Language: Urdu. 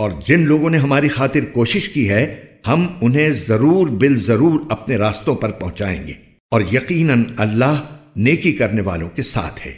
اور جن لوگوں نے ہماری خاطر کوشش کی ہے، ہم انہیں ضرور بل ضرور اپنے راستوں پر پہنچائیں گے اور یقیناً اللہ نیکی کرنے والوں کے ساتھ ہے۔